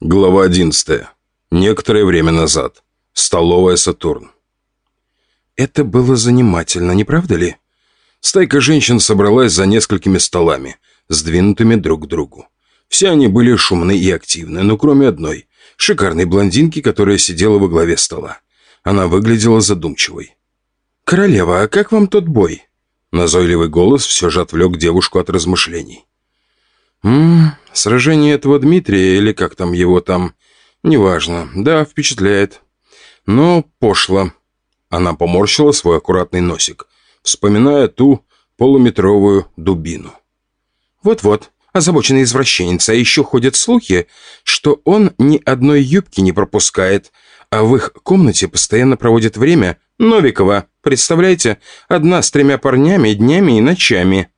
Глава 11. Некоторое время назад. Столовая «Сатурн». Это было занимательно, не правда ли? Стайка женщин собралась за несколькими столами, сдвинутыми друг к другу. Все они были шумны и активны, но кроме одной, шикарной блондинки, которая сидела во главе стола. Она выглядела задумчивой. «Королева, а как вам тот бой?» Назойливый голос все же отвлек девушку от размышлений. «Ммм, сражение этого Дмитрия, или как там его там, неважно. Да, впечатляет. Но пошло». Она поморщила свой аккуратный носик, вспоминая ту полуметровую дубину. «Вот-вот, озабоченный извращенец, а еще ходят слухи, что он ни одной юбки не пропускает, а в их комнате постоянно проводит время Новикова. Представляете, одна с тремя парнями днями и ночами».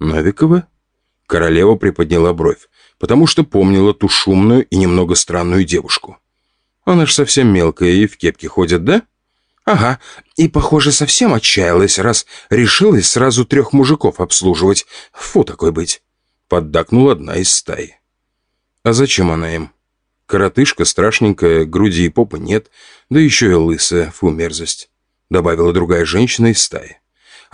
«Новикова?» Королева приподняла бровь, потому что помнила ту шумную и немного странную девушку. «Она ж совсем мелкая и в кепке ходит, да?» «Ага, и, похоже, совсем отчаялась, раз решилась сразу трех мужиков обслуживать. Фу, такой быть!» Поддакнула одна из стаи. «А зачем она им?» «Коротышка страшненькая, груди и попы нет, да еще и лысая, фу, мерзость», добавила другая женщина из стаи.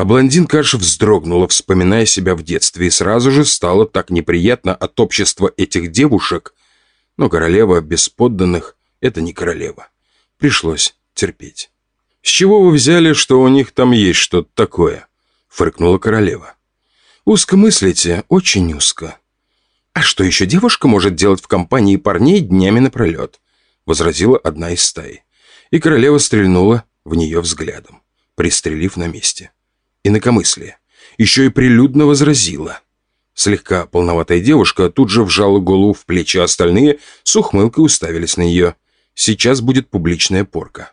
А блондинка аж вздрогнула, вспоминая себя в детстве, и сразу же стало так неприятно от общества этих девушек. Но королева без подданных — это не королева. Пришлось терпеть. «С чего вы взяли, что у них там есть что-то такое?» — фыркнула королева. «Узко мыслите, очень узко». «А что еще девушка может делать в компании парней днями напролет?» — возразила одна из стаи. И королева стрельнула в нее взглядом, пристрелив на месте инакомыслие. Еще и прилюдно возразила. Слегка полноватая девушка тут же вжала голову в плечи, а остальные с ухмылкой уставились на нее. Сейчас будет публичная порка.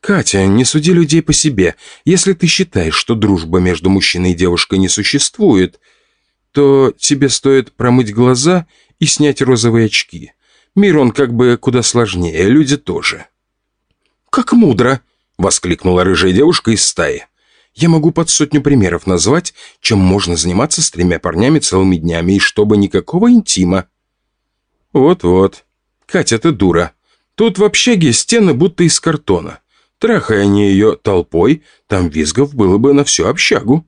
«Катя, не суди людей по себе. Если ты считаешь, что дружба между мужчиной и девушкой не существует, то тебе стоит промыть глаза и снять розовые очки. Мир он как бы куда сложнее, люди тоже». «Как мудро!» — воскликнула рыжая девушка из стаи. Я могу под сотню примеров назвать, чем можно заниматься с тремя парнями целыми днями, и чтобы никакого интима. Вот-вот. Катя, ты дура. Тут в общаге стены будто из картона. Трахая они ее толпой, там визгов было бы на всю общагу.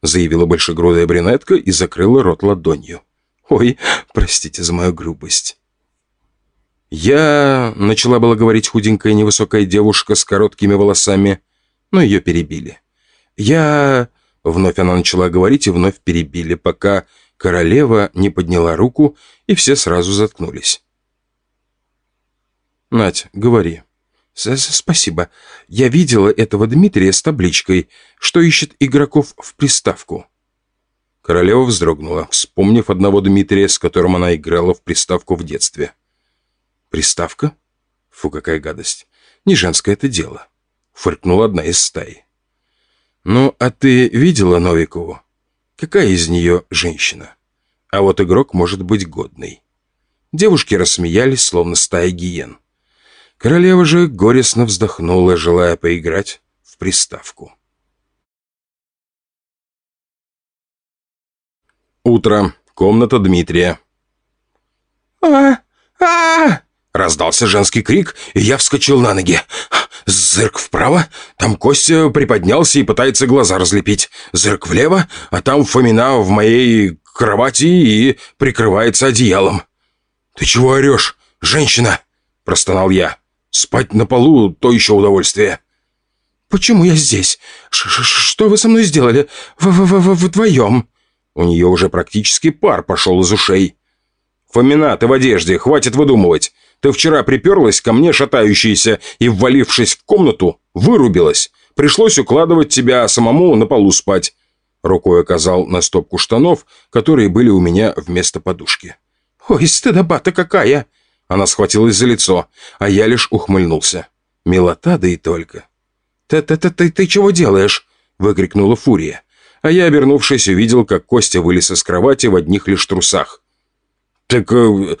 Заявила большегрудая брюнетка и закрыла рот ладонью. Ой, простите за мою грубость. Я начала было говорить худенькая невысокая девушка с короткими волосами, но ее перебили. «Я...» Вновь она начала говорить и вновь перебили, пока королева не подняла руку, и все сразу заткнулись. «Надь, говори». С -с «Спасибо. Я видела этого Дмитрия с табличкой, что ищет игроков в приставку». Королева вздрогнула, вспомнив одного Дмитрия, с которым она играла в приставку в детстве. «Приставка? Фу, какая гадость. Не женское это дело», — фыркнула одна из стаи. «Ну, а ты видела Новикову? Какая из нее женщина? А вот игрок может быть годный». Девушки рассмеялись, словно стая гиен. Королева же горестно вздохнула, желая поиграть в приставку. Утро. Комната Дмитрия. а а, -а Раздался женский крик, и я вскочил на ноги. Зырк вправо, там Костя приподнялся и пытается глаза разлепить. Зырк влево, а там Фомина в моей кровати и прикрывается одеялом. «Ты чего орешь, женщина?» – простонал я. «Спать на полу – то еще удовольствие». «Почему я здесь? Ш -ш Что вы со мной сделали? В -в -в Вдвоем?» У нее уже практически пар пошел из ушей. «Фомина, ты в одежде, хватит выдумывать. Ты вчера приперлась ко мне шатающаяся и, ввалившись в комнату, вырубилась. Пришлось укладывать тебя самому на полу спать». Рукой оказал на стопку штанов, которые были у меня вместо подушки. «Ой, стыдоба-то какая!» Она схватилась за лицо, а я лишь ухмыльнулся. Милота, да и только. «Ты-ты-ты ты чего делаешь?» — выкрикнула Фурия. А я, обернувшись, увидел, как Костя вылез из кровати в одних лишь трусах. «Так э,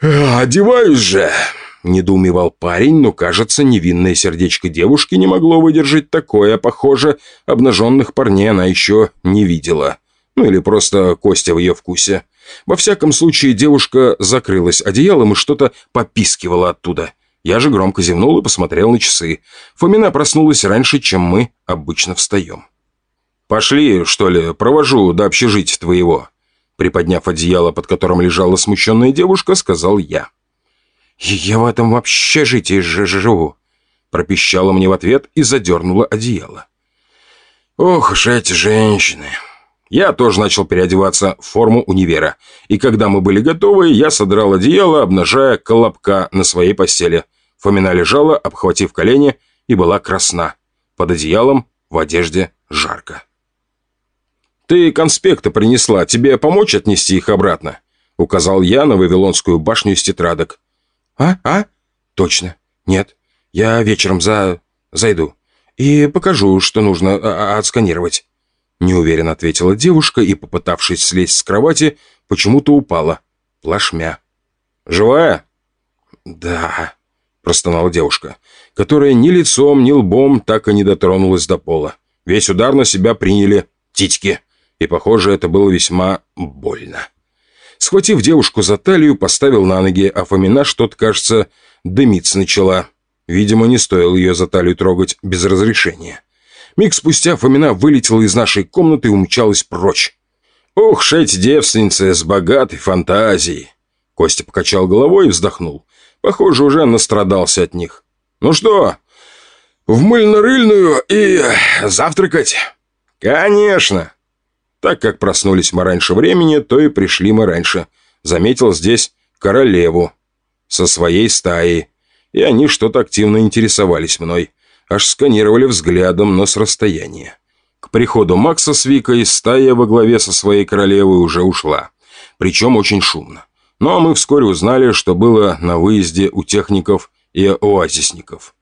«Одеваюсь же!» – недоумевал парень, но, кажется, невинное сердечко девушки не могло выдержать такое, похоже, обнаженных парней она еще не видела. Ну или просто Костя в ее вкусе. Во всяком случае, девушка закрылась одеялом и что-то попискивала оттуда. Я же громко зевнул и посмотрел на часы. Фомина проснулась раньше, чем мы обычно встаем. «Пошли, что ли, провожу до общежития твоего», Приподняв одеяло, под которым лежала смущенная девушка, сказал я. «Я в этом вообще жить и живу», пропищала мне в ответ и задернула одеяло. «Ох уж эти женщины!» Я тоже начал переодеваться в форму универа, и когда мы были готовы, я содрал одеяло, обнажая колобка на своей постели. Фомина лежала, обхватив колени, и была красна. Под одеялом, в одежде, жарко. «Ты конспекты принесла, тебе помочь отнести их обратно?» Указал я на Вавилонскую башню из тетрадок. «А? А? Точно. Нет. Я вечером за... зайду. И покажу, что нужно а, а отсканировать». Неуверенно ответила девушка и, попытавшись слезть с кровати, почему-то упала. Плашмя. «Живая?» «Да», – простонала девушка, которая ни лицом, ни лбом так и не дотронулась до пола. Весь удар на себя приняли титьки и, похоже, это было весьма больно. Схватив девушку за талию, поставил на ноги, а Фомина что-то, кажется, дымиться начала. Видимо, не стоило ее за талию трогать без разрешения. Миг спустя Фомина вылетела из нашей комнаты и умчалась прочь. «Ух, шесть девственницы с богатой фантазией!» Костя покачал головой и вздохнул. Похоже, уже настрадался от них. «Ну что, в мыльно-рыльную и завтракать?» «Конечно!» Так как проснулись мы раньше времени, то и пришли мы раньше. Заметил здесь королеву со своей стаей. И они что-то активно интересовались мной. Аж сканировали взглядом, но с расстояния. К приходу Макса с Викой стая во главе со своей королевой уже ушла. Причем очень шумно. Ну а мы вскоре узнали, что было на выезде у техников и оазисников.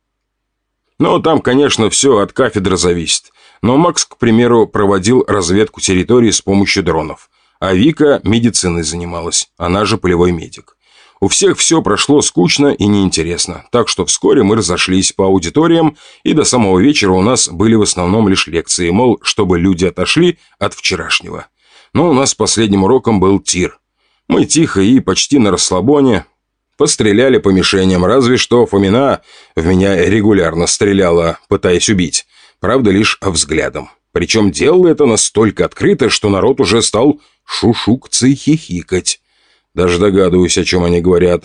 Но там, конечно, все от кафедры зависит. Но Макс, к примеру, проводил разведку территории с помощью дронов. А Вика медициной занималась, она же полевой медик. У всех все прошло скучно и неинтересно, так что вскоре мы разошлись по аудиториям, и до самого вечера у нас были в основном лишь лекции, мол, чтобы люди отошли от вчерашнего. Но у нас последним уроком был тир. Мы тихо и почти на расслабоне постреляли по мишеням, разве что Фомина в меня регулярно стреляла, пытаясь убить. Правда, лишь взглядом. Причем делал это настолько открыто, что народ уже стал шушукаться и хихикать. Даже догадываюсь, о чем они говорят.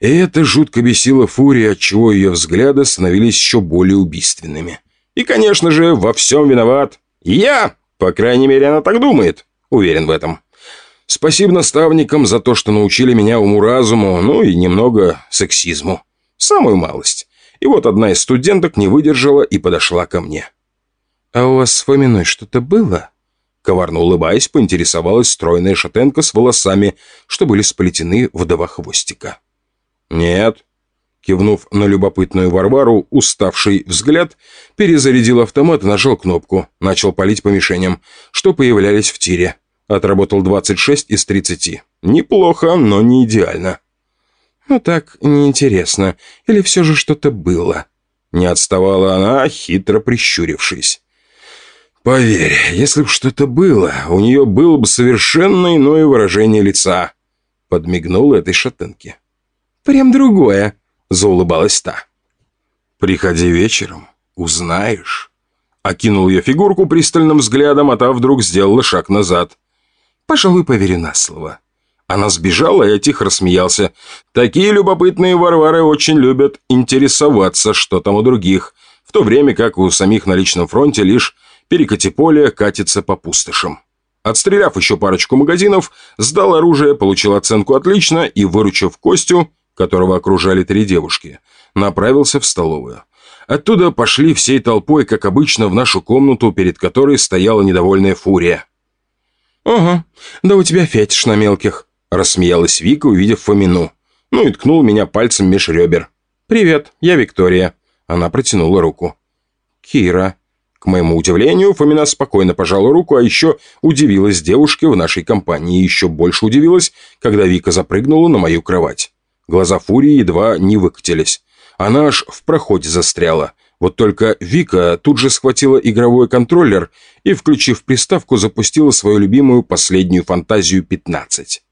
И это жутко бесило Фурия, отчего ее взгляды становились еще более убийственными. И, конечно же, во всем виноват я. По крайней мере, она так думает. Уверен в этом. Спасибо наставникам за то, что научили меня уму-разуму, ну и немного сексизму. Самую малость. И вот одна из студенток не выдержала и подошла ко мне. «А у вас с Фоминой что-то было?» Коварно улыбаясь, поинтересовалась стройная шатенка с волосами, что были сплетены в два хвостика. «Нет». Кивнув на любопытную Варвару, уставший взгляд, перезарядил автомат нажал кнопку. Начал палить по мишеням, что появлялись в тире. Отработал 26 из 30. Неплохо, но не идеально. «Ну так, неинтересно. Или все же что-то было?» Не отставала она, хитро прищурившись. «Поверь, если бы что-то было, у нее было бы совершенно иное выражение лица», подмигнул этой шатенке. «Прям другое», заулыбалась та. «Приходи вечером, узнаешь». Окинул ее фигурку пристальным взглядом, а та вдруг сделала шаг назад. «Пожалуй, поверю на слово». Она сбежала, и я тихо рассмеялся. Такие любопытные варвары очень любят интересоваться, что там у других, в то время как у самих на личном фронте лишь перекати поле катится по пустошам. Отстреляв еще парочку магазинов, сдал оружие, получил оценку «отлично» и, выручив Костю, которого окружали три девушки, направился в столовую. Оттуда пошли всей толпой, как обычно, в нашу комнату, перед которой стояла недовольная фурия. «Ага, да у тебя фетиш на мелких», Рассмеялась Вика, увидев Фомину. Ну и ткнул меня пальцем меж ребер. «Привет, я Виктория». Она протянула руку. «Кира». К моему удивлению, Фомина спокойно пожала руку, а еще удивилась девушке в нашей компании. И еще больше удивилась, когда Вика запрыгнула на мою кровать. Глаза Фурии едва не выкатились. Она аж в проходе застряла. Вот только Вика тут же схватила игровой контроллер и, включив приставку, запустила свою любимую последнюю фантазию 15.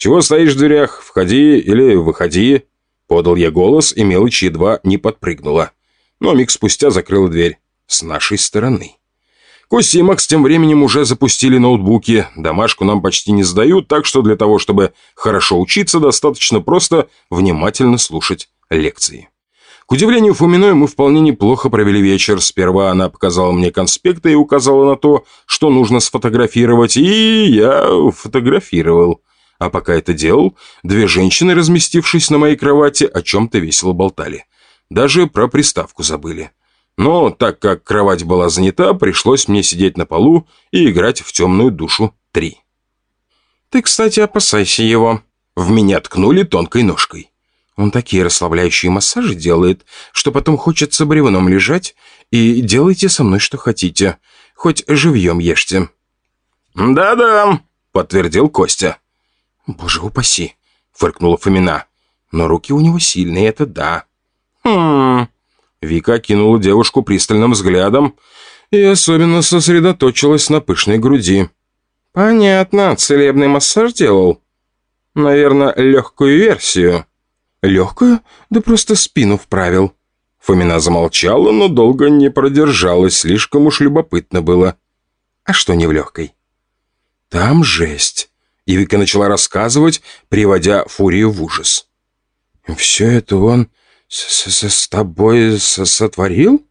«Чего стоишь в дверях? Входи или выходи!» Подал я голос, и мелочь едва не подпрыгнула. Но миг спустя закрыла дверь. С нашей стороны. Костя и Макс тем временем уже запустили ноутбуки. Домашку нам почти не сдают, так что для того, чтобы хорошо учиться, достаточно просто внимательно слушать лекции. К удивлению Фоминой, мы вполне неплохо провели вечер. Сперва она показала мне конспекты и указала на то, что нужно сфотографировать, и я фотографировал. А пока это делал, две женщины, разместившись на моей кровати, о чем-то весело болтали. Даже про приставку забыли. Но так как кровать была занята, пришлось мне сидеть на полу и играть в темную душу 3. «Ты, кстати, опасайся его». В меня ткнули тонкой ножкой. Он такие расслабляющие массажи делает, что потом хочется бревном лежать, и делайте со мной что хотите. Хоть живьем ешьте». «Да-да», — подтвердил Костя. «Боже упаси», — фыркнула Фомина. «Но руки у него сильные, это да». «Хм...» Вика кинула девушку пристальным взглядом и особенно сосредоточилась на пышной груди. «Понятно, целебный массаж делал. Наверное, легкую версию». «Легкую? Да просто спину вправил». Фомина замолчала, но долго не продержалась, слишком уж любопытно было. «А что не в легкой?» «Там жесть». И Вика начала рассказывать, приводя Фурию в ужас. «Все это он с, -с, -с тобой с сотворил?»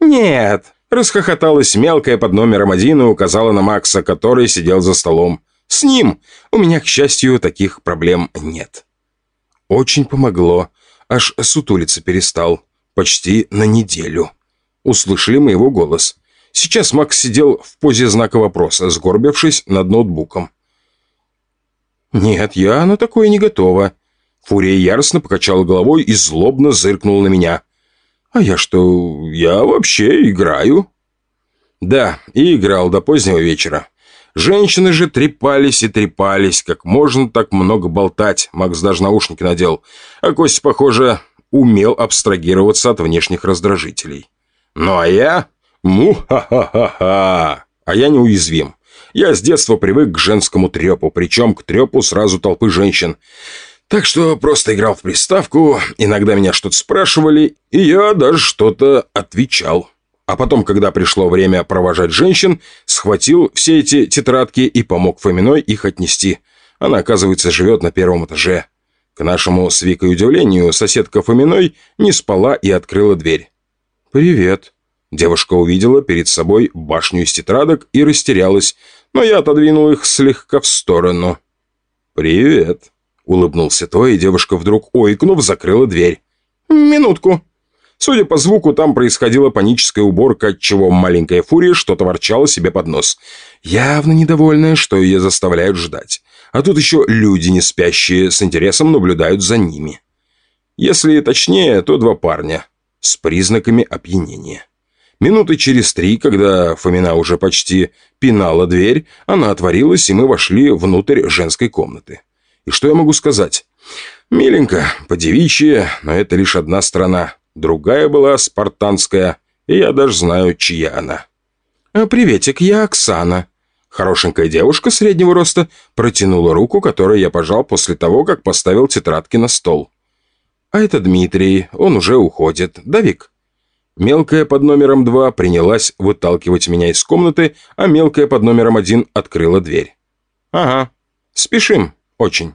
«Нет», — расхохоталась мелкая под номером один и указала на Макса, который сидел за столом. «С ним! У меня, к счастью, таких проблем нет». Очень помогло. Аж сутулиться перестал. Почти на неделю. Услышали мы его голос. Сейчас Макс сидел в позе знака вопроса, сгорбившись над ноутбуком. «Нет, я на такое не готова». Фурия яростно покачала головой и злобно зыркнула на меня. «А я что, я вообще играю?» «Да, и играл до позднего вечера. Женщины же трепались и трепались, как можно так много болтать. Макс даже наушники надел. А Костя, похоже, умел абстрагироваться от внешних раздражителей. Ну а я... Му-ха-ха-ха-ха! А я неуязвим. Я с детства привык к женскому трепу, причем к трепу сразу толпы женщин. Так что просто играл в приставку, иногда меня что-то спрашивали, и я даже что-то отвечал. А потом, когда пришло время провожать женщин, схватил все эти тетрадки и помог Фоминой их отнести. Она, оказывается, живет на первом этаже. К нашему с Викой удивлению, соседка Фоминой не спала и открыла дверь. «Привет». Девушка увидела перед собой башню из тетрадок и растерялась, но я отодвинул их слегка в сторону. «Привет», — улыбнулся то, и девушка вдруг, ойкнув, закрыла дверь. «Минутку», Судя по звуку, там происходила паническая уборка, отчего маленькая фурия что-то ворчала себе под нос. Явно недовольная, что ее заставляют ждать. А тут еще люди не спящие с интересом наблюдают за ними. Если точнее, то два парня с признаками опьянения. Минуты через три, когда Фомина уже почти пинала дверь, она отворилась, и мы вошли внутрь женской комнаты. И что я могу сказать? Миленько, подевичье, но это лишь одна сторона другая была спартанская, и я даже знаю, чья она. «А, «Приветик, я Оксана». Хорошенькая девушка среднего роста протянула руку, которую я пожал после того, как поставил тетрадки на стол. «А это Дмитрий, он уже уходит. Давик». Мелкая под номером два принялась выталкивать меня из комнаты, а мелкая под номером один открыла дверь. «Ага, спешим, очень».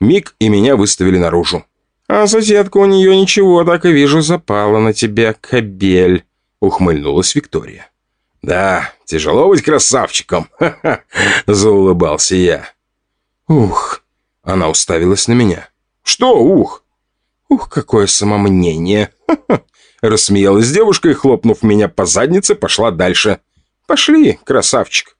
Миг и меня выставили наружу. «А соседка у нее ничего, так и вижу, запала на тебя, кобель», — ухмыльнулась Виктория. «Да, тяжело быть красавчиком», — заулыбался я. «Ух!» — она уставилась на меня. «Что ух?» «Ух, какое самомнение!» Рассмеялась девушка и, хлопнув меня по заднице, пошла дальше. «Пошли, красавчик!»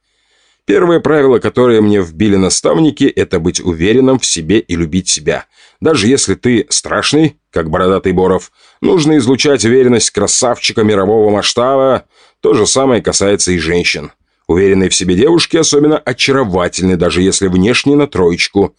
Первое правило, которое мне вбили наставники, это быть уверенным в себе и любить себя. Даже если ты страшный, как бородатый Боров, нужно излучать уверенность красавчика мирового масштаба. То же самое касается и женщин. Уверенные в себе девушки особенно очаровательны, даже если внешне на троечку.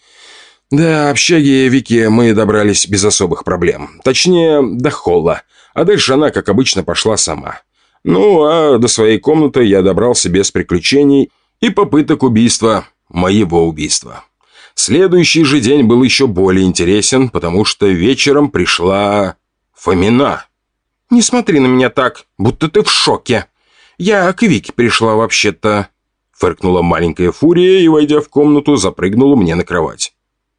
Да, общаги Вики мы добрались без особых проблем. Точнее, до холла. А дальше она, как обычно, пошла сама. Ну, а до своей комнаты я добрался без приключений и попыток убийства, моего убийства. Следующий же день был еще более интересен, потому что вечером пришла Фомина. «Не смотри на меня так, будто ты в шоке. Я к Вике пришла вообще-то», — фыркнула маленькая фурия и, войдя в комнату, запрыгнула мне на кровать.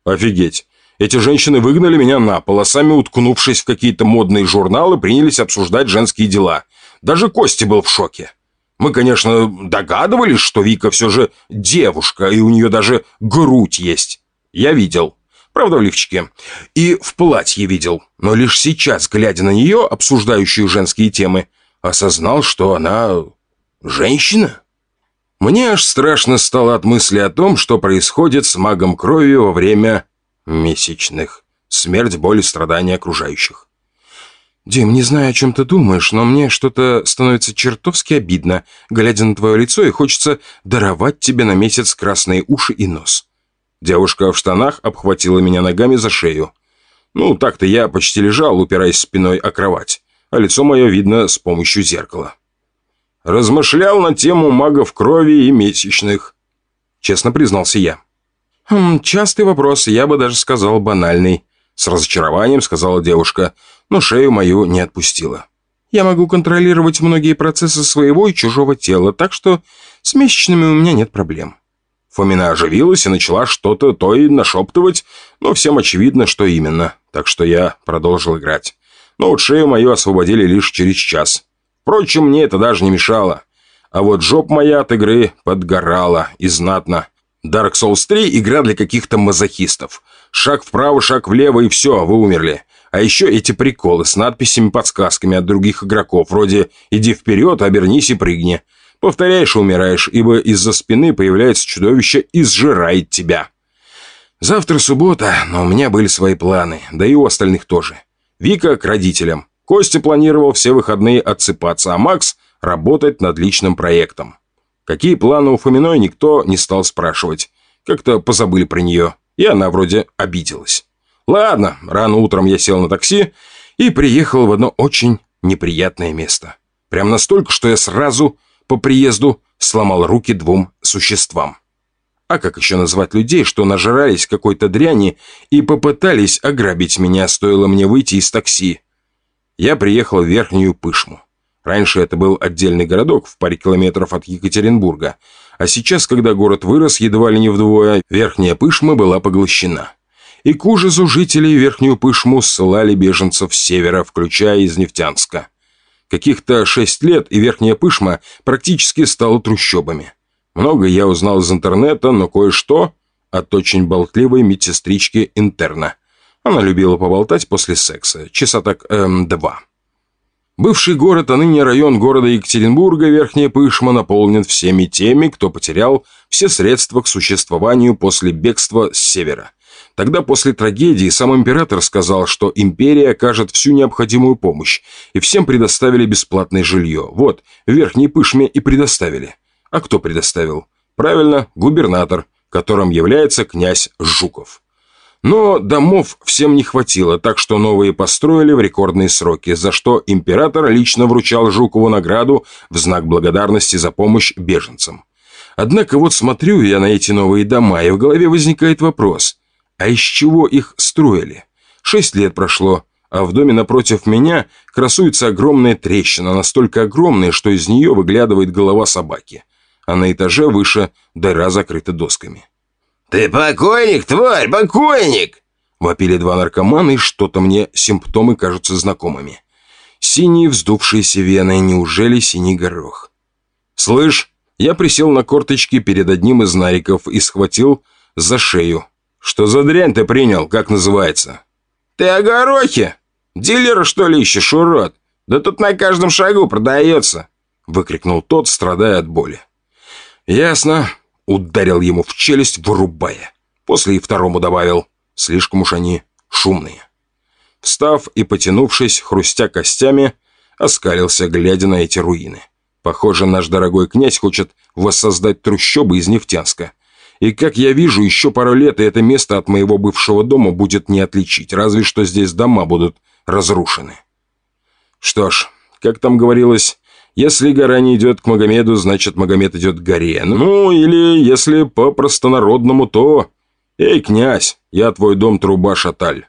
«Офигеть! Эти женщины выгнали меня на пол, а сами, уткнувшись в какие-то модные журналы, принялись обсуждать женские дела. Даже Костя был в шоке. Мы, конечно, догадывались, что Вика все же девушка, и у нее даже грудь есть. Я видел. Правда, в лифчике. И в платье видел. Но лишь сейчас, глядя на нее, обсуждающую женские темы, осознал, что она женщина. Мне аж страшно стало от мысли о том, что происходит с магом крови во время месячных. Смерть, боль и страдания окружающих. «Дим, не знаю, о чем ты думаешь, но мне что-то становится чертовски обидно, глядя на твое лицо, и хочется даровать тебе на месяц красные уши и нос». Девушка в штанах обхватила меня ногами за шею. Ну, так-то я почти лежал, упираясь спиной о кровать, а лицо мое видно с помощью зеркала. Размышлял на тему магов крови и месячных. Честно признался я. «Хм, частый вопрос, я бы даже сказал банальный», — с разочарованием сказала девушка — но шею мою не отпустила. Я могу контролировать многие процессы своего и чужого тела, так что с месячными у меня нет проблем». Фомина оживилась и начала что-то то и нашептывать, но всем очевидно, что именно, так что я продолжил играть. Но вот шею мою освободили лишь через час. Впрочем, мне это даже не мешало. А вот жоп моя от игры подгорала и знатно. Dark Souls 3 – игра для каких-то мазохистов. Шаг вправо, шаг влево и все, вы умерли. А еще эти приколы с надписями-подсказками от других игроков, вроде «иди вперед, обернись и прыгни». Повторяешь умираешь, ибо из-за спины появляется чудовище и сжирает тебя. Завтра суббота, но у меня были свои планы, да и у остальных тоже. Вика к родителям. Костя планировал все выходные отсыпаться, а Макс работать над личным проектом. Какие планы у Фоминой, никто не стал спрашивать. Как-то позабыли про нее, и она вроде обиделась. Ладно, рано утром я сел на такси и приехал в одно очень неприятное место. Прям настолько, что я сразу по приезду сломал руки двум существам. А как еще назвать людей, что нажрались какой-то дряни и попытались ограбить меня, стоило мне выйти из такси? Я приехал в Верхнюю Пышму. Раньше это был отдельный городок в паре километров от Екатеринбурга, а сейчас, когда город вырос едва ли не вдвое, Верхняя Пышма была поглощена и к ужасу жителей Верхнюю Пышму ссылали беженцев с севера, включая из Нефтянска. Каких-то шесть лет, и Верхняя Пышма практически стала трущобами. Много я узнал из интернета, но кое-что от очень болтливой медсестрички интерна. Она любила поболтать после секса, часа так, эм, два. Бывший город, а ныне район города Екатеринбурга, Верхняя Пышма, наполнен всеми теми, кто потерял все средства к существованию после бегства с севера – Тогда после трагедии сам император сказал, что империя окажет всю необходимую помощь, и всем предоставили бесплатное жилье. Вот, в Верхней Пышме и предоставили. А кто предоставил? Правильно, губернатор, которым является князь Жуков. Но домов всем не хватило, так что новые построили в рекордные сроки, за что император лично вручал Жукову награду в знак благодарности за помощь беженцам. Однако вот смотрю я на эти новые дома, и в голове возникает вопрос – а из чего их строили? Шесть лет прошло, а в доме напротив меня красуется огромная трещина, настолько огромная, что из нее выглядывает голова собаки. А на этаже выше дыра закрыта досками. «Ты покойник, тварь, покойник!» Вопили два наркомана, и что-то мне симптомы кажутся знакомыми. Синие вздувшиеся вены, неужели синий горох? «Слышь!» Я присел на корточки перед одним из нариков и схватил за шею, «Что за дрянь ты принял? Как называется?» «Ты о горохе? Дилера, что ли, ищешь, урод? Да тут на каждом шагу продается!» Выкрикнул тот, страдая от боли. «Ясно». Ударил ему в челюсть, вырубая. После и второму добавил. Слишком уж они шумные. Встав и потянувшись, хрустя костями, оскалился, глядя на эти руины. Похоже, наш дорогой князь хочет воссоздать трущобы из Нефтянска. И, как я вижу, еще пару лет, и это место от моего бывшего дома будет не отличить, разве что здесь дома будут разрушены. Что ж, как там говорилось, если гора не идет к Магомеду, значит Магомед идет к горе. Ну, или если по-простонародному, то... Эй, князь, я твой дом труба шаталь.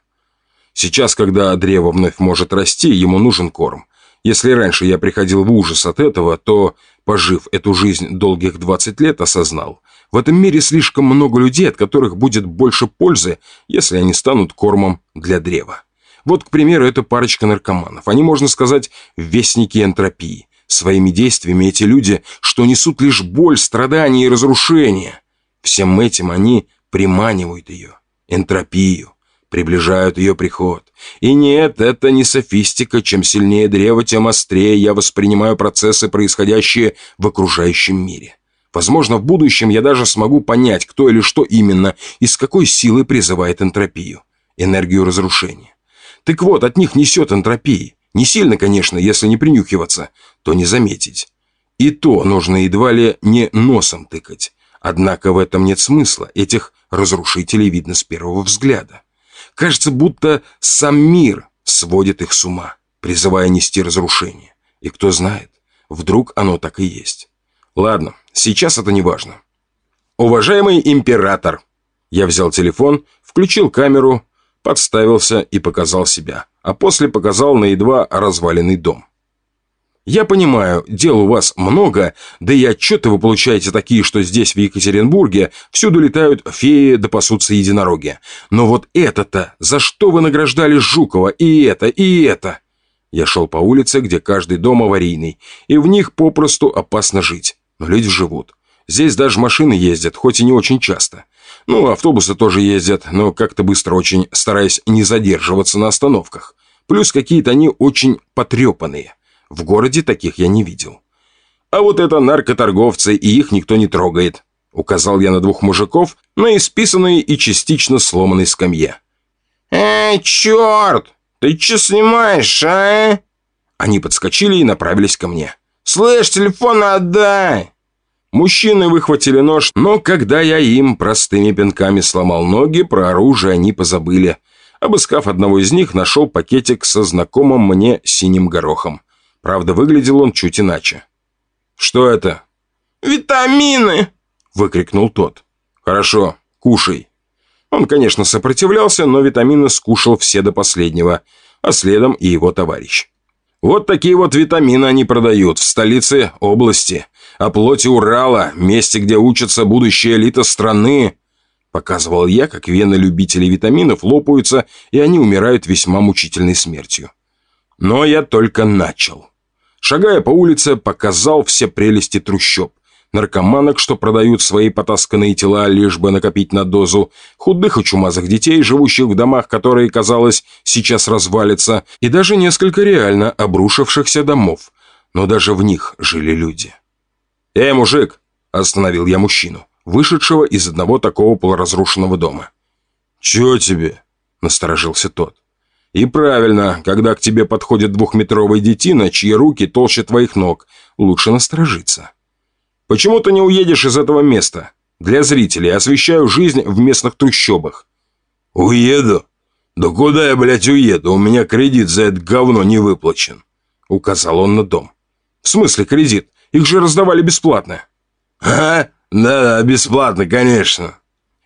Сейчас, когда древо вновь может расти, ему нужен корм. Если раньше я приходил в ужас от этого, то, пожив эту жизнь долгих 20 лет, осознал. В этом мире слишком много людей, от которых будет больше пользы, если они станут кормом для древа. Вот, к примеру, эта парочка наркоманов. Они, можно сказать, вестники энтропии. Своими действиями эти люди, что несут лишь боль, страдания и разрушения. Всем этим они приманивают ее, энтропию, приближают ее приход. И нет, это не софистика. Чем сильнее древо, тем острее я воспринимаю процессы, происходящие в окружающем мире. Возможно, в будущем я даже смогу понять, кто или что именно и с какой силой призывает энтропию, энергию разрушения. Так вот, от них несет энтропии. Не сильно, конечно, если не принюхиваться, то не заметить. И то нужно едва ли не носом тыкать. Однако в этом нет смысла, этих разрушителей видно с первого взгляда. Кажется, будто сам мир сводит их с ума, призывая нести разрушение. И кто знает, вдруг оно так и есть. Ладно, сейчас это не важно. Уважаемый император. Я взял телефон, включил камеру, подставился и показал себя, а после показал на едва разваленный дом. Я понимаю, дел у вас много, да и отчеты вы получаете такие, что здесь, в Екатеринбурге, всюду летают феи да пасутся единороги. Но вот это-то, за что вы награждали Жукова, и это, и это? Я шел по улице, где каждый дом аварийный, и в них попросту опасно жить. Но люди живут. Здесь даже машины ездят, хоть и не очень часто. Ну, автобусы тоже ездят, но как-то быстро очень, стараясь не задерживаться на остановках. Плюс какие-то они очень потрепанные. В городе таких я не видел. А вот это наркоторговцы, и их никто не трогает. Указал я на двух мужиков на исписанной и частично сломанной скамье. «Эй, черт! Ты че снимаешь, а?» Они подскочили и направились ко мне. «Слышь, телефон отдай!» Мужчины выхватили нож, но когда я им простыми пинками сломал ноги, про оружие они позабыли. Обыскав одного из них, нашел пакетик со знакомым мне синим горохом. Правда, выглядел он чуть иначе. «Что это?» «Витамины!» – выкрикнул тот. «Хорошо, кушай». Он, конечно, сопротивлялся, но витамины скушал все до последнего, а следом и его товарищ. Вот такие вот витамины они продают в столице области, оплоте Урала, месте, где учатся будущая элита страны. Показывал я, как вены любителей витаминов лопаются, и они умирают весьма мучительной смертью. Но я только начал. Шагая по улице, показал все прелести трущоб. Наркоманок, что продают свои потасканные тела, лишь бы накопить на дозу, худых и чумазых детей, живущих в домах, которые, казалось, сейчас развалятся, и даже несколько реально обрушившихся домов. Но даже в них жили люди. «Эй, мужик!» – остановил я мужчину, вышедшего из одного такого полуразрушенного дома. «Чего тебе?» – насторожился тот. И правильно, когда к тебе подходит двухметровый детина, чьи руки толще твоих ног, лучше насторожиться. Почему ты не уедешь из этого места? Для зрителей освещаю жизнь в местных трущобах. Уеду? Да куда я, блядь, уеду? У меня кредит за это говно не выплачен. Указал он на дом. В смысле кредит? Их же раздавали бесплатно. А? Да, бесплатно, конечно.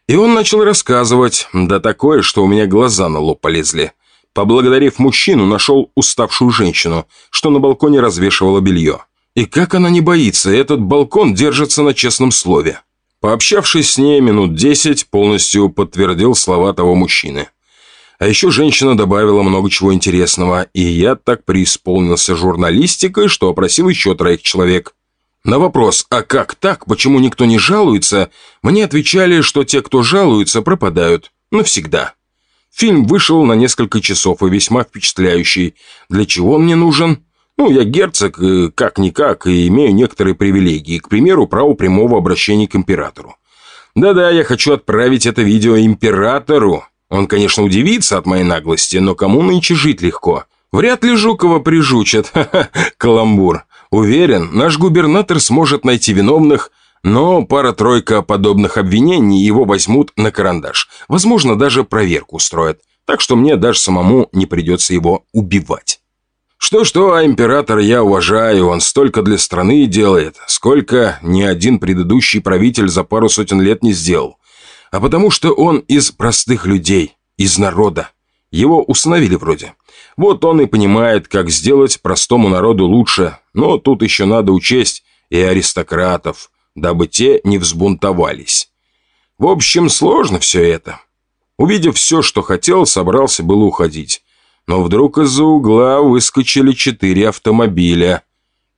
И он начал рассказывать, да такое, что у меня глаза на лоб полезли. Поблагодарив мужчину, нашел уставшую женщину, что на балконе развешивала белье. И как она не боится, этот балкон держится на честном слове. Пообщавшись с ней минут десять, полностью подтвердил слова того мужчины. А еще женщина добавила много чего интересного, и я так преисполнился журналистикой, что опросил еще троих человек. На вопрос «А как так? Почему никто не жалуется?» мне отвечали, что те, кто жалуются, пропадают. Навсегда. Фильм вышел на несколько часов и весьма впечатляющий. Для чего он мне нужен? Ну, я герцог, как-никак, и имею некоторые привилегии, к примеру, право прямого обращения к императору. Да-да, я хочу отправить это видео императору. Он, конечно, удивится от моей наглости, но кому нынче жить легко? Вряд ли Жукова прижучат. Ха-ха, каламбур. Уверен, наш губернатор сможет найти виновных, но пара-тройка подобных обвинений его возьмут на карандаш. Возможно, даже проверку устроят. Так что мне даже самому не придется его убивать. Что-что, а императора я уважаю, он столько для страны делает, сколько ни один предыдущий правитель за пару сотен лет не сделал. А потому что он из простых людей, из народа. Его установили вроде. Вот он и понимает, как сделать простому народу лучше, но тут еще надо учесть и аристократов, дабы те не взбунтовались. В общем, сложно все это. Увидев все, что хотел, собрался было уходить. Но вдруг из-за угла выскочили четыре автомобиля,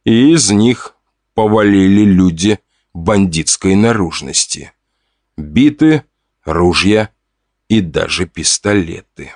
и из них повалили люди бандитской наружности. Биты, ружья и даже пистолеты.